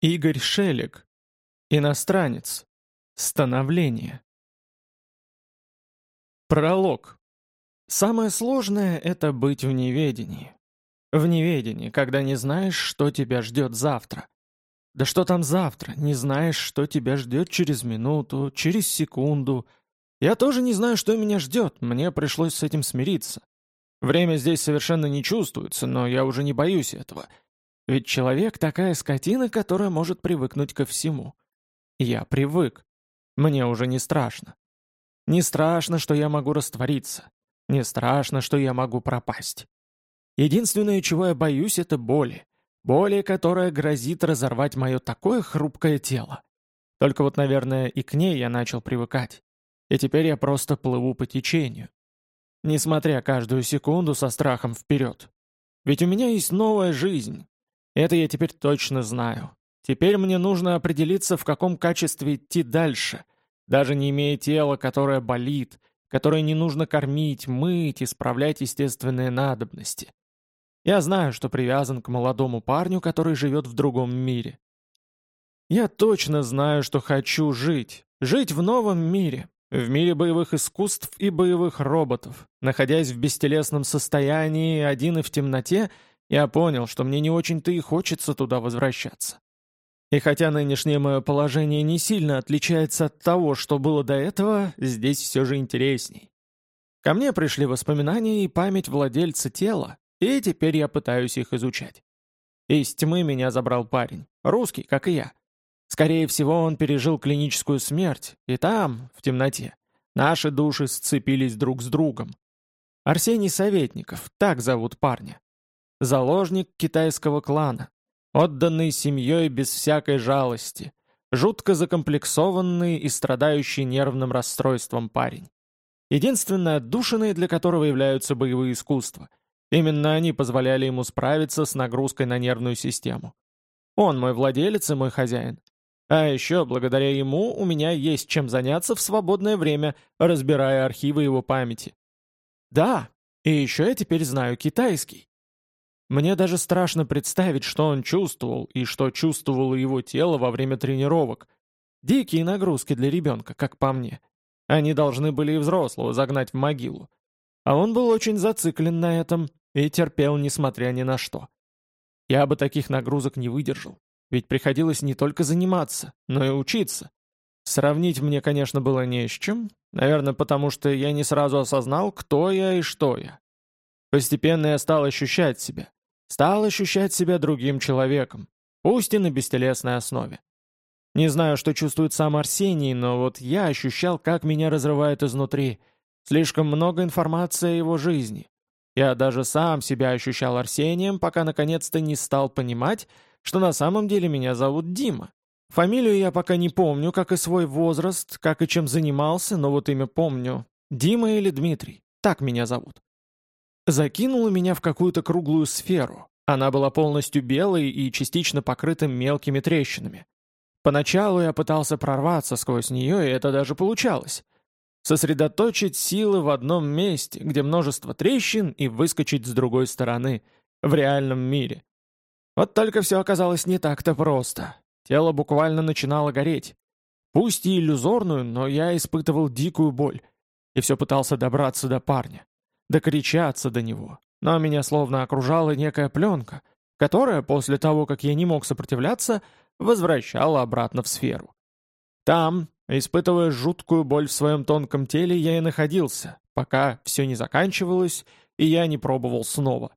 Игорь Шелег. Иностранец. Становление. Пролог. Самое сложное — это быть в неведении. В неведении, когда не знаешь, что тебя ждет завтра. Да что там завтра, не знаешь, что тебя ждет через минуту, через секунду. Я тоже не знаю, что меня ждет, мне пришлось с этим смириться. Время здесь совершенно не чувствуется, но я уже не боюсь этого — ведь человек такая скотина, которая может привыкнуть ко всему. Я привык. Мне уже не страшно. Не страшно, что я могу раствориться. Не страшно, что я могу пропасть. Единственное, чего я боюсь, это боли. Боли, которая грозит разорвать мое такое хрупкое тело. Только вот, наверное, и к ней я начал привыкать. И теперь я просто плыву по течению. Несмотря каждую секунду со страхом вперед. Ведь у меня есть новая жизнь, это я теперь точно знаю. Теперь мне нужно определиться, в каком качестве идти дальше, даже не имея тела, которое болит, которое не нужно кормить, мыть, исправлять естественные надобности. Я знаю, что привязан к молодому парню, который живет в другом мире. Я точно знаю, что хочу жить. Жить в новом мире. В мире боевых искусств и боевых роботов. Находясь в бестелесном состоянии, один и в темноте — я понял, что мне не очень-то и хочется туда возвращаться. И хотя нынешнее мое положение не сильно отличается от того, что было до этого, здесь все же интересней. Ко мне пришли воспоминания и память владельца тела, и теперь я пытаюсь их изучать. Из тьмы меня забрал парень, русский, как и я. Скорее всего, он пережил клиническую смерть, и там, в темноте, наши души сцепились друг с другом. Арсений Советников, так зовут парня. Заложник китайского клана, отданный семьей без всякой жалости, жутко закомплексованный и страдающий нервным расстройством парень. Единственное отдушиной для которого являются боевые искусства. Именно они позволяли ему справиться с нагрузкой на нервную систему. Он мой владелец и мой хозяин. А еще, благодаря ему, у меня есть чем заняться в свободное время, разбирая архивы его памяти. Да, и еще я теперь знаю китайский. Мне даже страшно представить, что он чувствовал и что чувствовало его тело во время тренировок. Дикие нагрузки для ребенка, как по мне. Они должны были и взрослого загнать в могилу. А он был очень зациклен на этом и терпел, несмотря ни на что. Я бы таких нагрузок не выдержал. Ведь приходилось не только заниматься, но и учиться. Сравнить мне, конечно, было не с чем. Наверное, потому что я не сразу осознал, кто я и что я. Постепенно я стал ощущать себя. Стал ощущать себя другим человеком, пусть и на бестелесной основе. Не знаю, что чувствует сам Арсений, но вот я ощущал, как меня разрывает изнутри. Слишком много информации о его жизни. Я даже сам себя ощущал Арсением, пока наконец-то не стал понимать, что на самом деле меня зовут Дима. Фамилию я пока не помню, как и свой возраст, как и чем занимался, но вот имя помню. Дима или Дмитрий. Так меня зовут закинула меня в какую-то круглую сферу. Она была полностью белой и частично покрыта мелкими трещинами. Поначалу я пытался прорваться сквозь нее, и это даже получалось. Сосредоточить силы в одном месте, где множество трещин, и выскочить с другой стороны, в реальном мире. Вот только все оказалось не так-то просто. Тело буквально начинало гореть. Пусть и иллюзорную, но я испытывал дикую боль. И все пытался добраться до парня докричаться до него, но меня словно окружала некая пленка, которая, после того, как я не мог сопротивляться, возвращала обратно в сферу. Там, испытывая жуткую боль в своем тонком теле, я и находился, пока все не заканчивалось, и я не пробовал снова.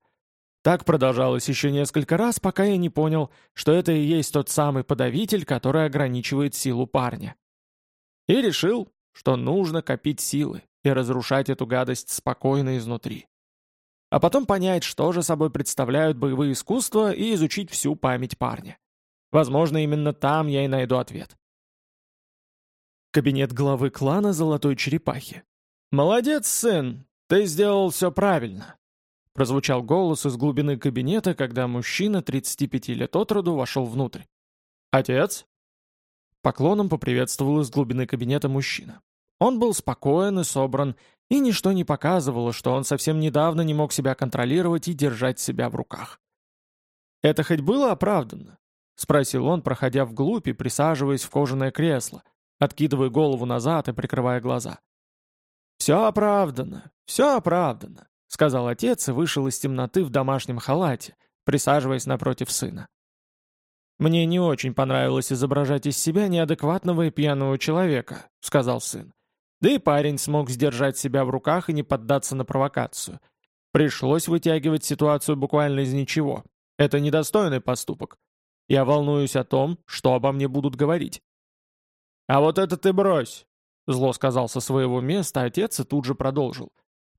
Так продолжалось еще несколько раз, пока я не понял, что это и есть тот самый подавитель, который ограничивает силу парня. И решил, что нужно копить силы, и разрушать эту гадость спокойно изнутри. А потом понять, что же собой представляют боевые искусства и изучить всю память парня. Возможно, именно там я и найду ответ. Кабинет главы клана Золотой Черепахи. «Молодец, сын! Ты сделал все правильно!» Прозвучал голос из глубины кабинета, когда мужчина 35 лет от роду вошел внутрь. «Отец?» Поклоном поприветствовал из глубины кабинета мужчина. Он был спокоен и собран, и ничто не показывало, что он совсем недавно не мог себя контролировать и держать себя в руках. Это хоть было оправданно? — спросил он, проходя вглубь и присаживаясь в кожаное кресло, откидывая голову назад и прикрывая глаза. «Все оправдано, все оправдано», — сказал отец и вышел из темноты в домашнем халате, присаживаясь напротив сына. «Мне не очень понравилось изображать из себя неадекватного и пьяного человека», — сказал сын. Да и парень смог сдержать себя в руках и не поддаться на провокацию. Пришлось вытягивать ситуацию буквально из ничего. Это недостойный поступок. Я волнуюсь о том, что обо мне будут говорить. «А вот это ты брось!» — зло сказал со своего места отец и тут же продолжил.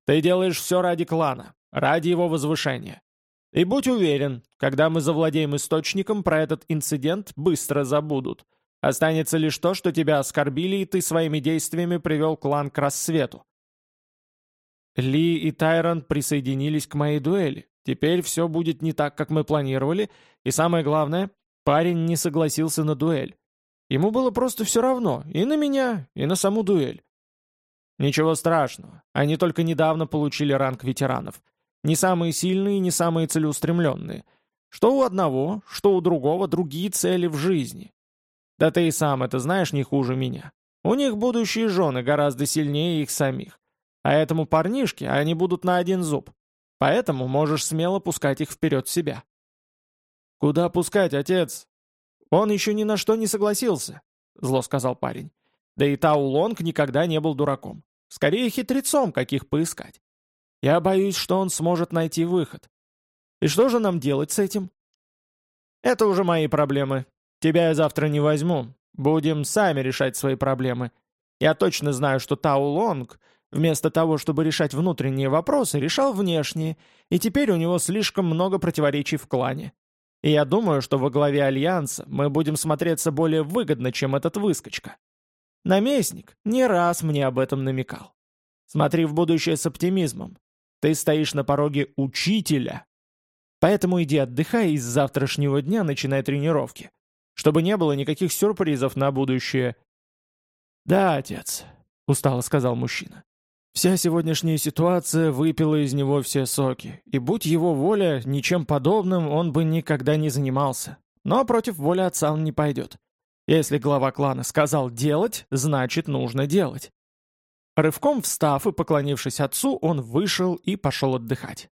«Ты делаешь все ради клана, ради его возвышения. И будь уверен, когда мы завладеем источником, про этот инцидент быстро забудут. Останется лишь то, что тебя оскорбили, и ты своими действиями привел клан к рассвету. Ли и Тайрон присоединились к моей дуэли. Теперь все будет не так, как мы планировали, и самое главное, парень не согласился на дуэль. Ему было просто все равно, и на меня, и на саму дуэль. Ничего страшного, они только недавно получили ранг ветеранов. Не самые сильные, не самые целеустремленные. Что у одного, что у другого другие цели в жизни. Да ты и сам это знаешь не хуже меня. У них будущие жены гораздо сильнее их самих. А этому парнишке они будут на один зуб. Поэтому можешь смело пускать их вперед себя. «Куда пускать, отец?» «Он еще ни на что не согласился», — зло сказал парень. Да и Тау Лонг никогда не был дураком. Скорее хитрецом, каких поискать. Я боюсь, что он сможет найти выход. И что же нам делать с этим? Это уже мои проблемы, Тебя я завтра не возьму. Будем сами решать свои проблемы. Я точно знаю, что Тау Лонг, вместо того, чтобы решать внутренние вопросы, решал внешние, и теперь у него слишком много противоречий в клане. И я думаю, что во главе Альянса мы будем смотреться более выгодно, чем этот выскочка. Наместник не раз мне об этом намекал. Смотри в будущее с оптимизмом. Ты стоишь на пороге учителя. Поэтому иди отдыхай и с завтрашнего дня начинай тренировки чтобы не было никаких сюрпризов на будущее». «Да, отец», — устало сказал мужчина. «Вся сегодняшняя ситуация выпила из него все соки, и будь его воля, ничем подобным он бы никогда не занимался. Но против воли отца он не пойдет. Если глава клана сказал делать, значит нужно делать». Рывком встав и поклонившись отцу, он вышел и пошел отдыхать.